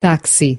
táxi.